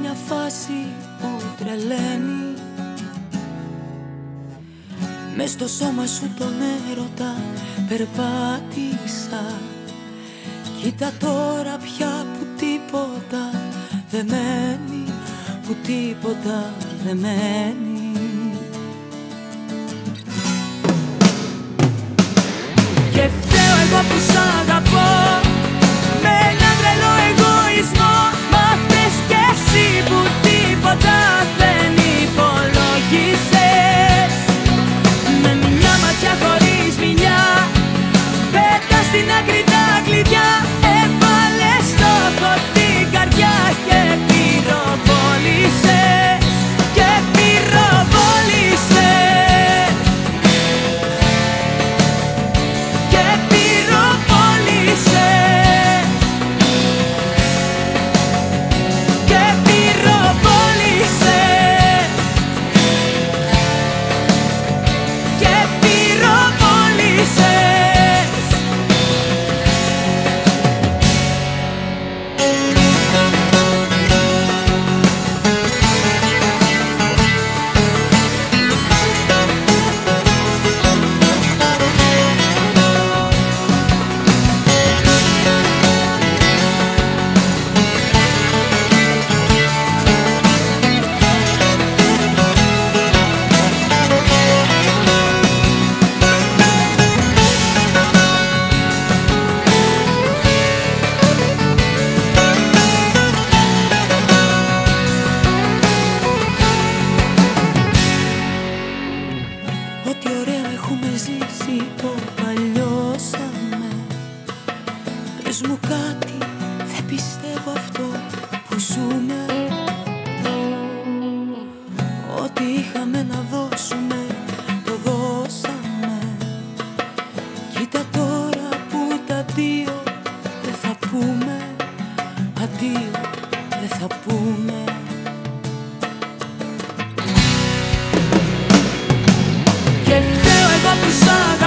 μια φάση που τρελαίνει. Μες στο σώμα σου τον έρωτα περπάτησα. Κοίτα τώρα πια που τίποτα δεν μένει Που τίποτα δεν μένει. Και φταίω εγώ που κλειδιά έβαλες στο υποπαλιώσαμε Πες μου κάτι, δεν πιστεύω αυτό που ζούμε. Ό,τι είχαμε να δώσουμε το δώσαμε. Κοίτα τώρα που τα δύο δεν θα πούμε. Αντίο δεν θα πούμε. Που σ'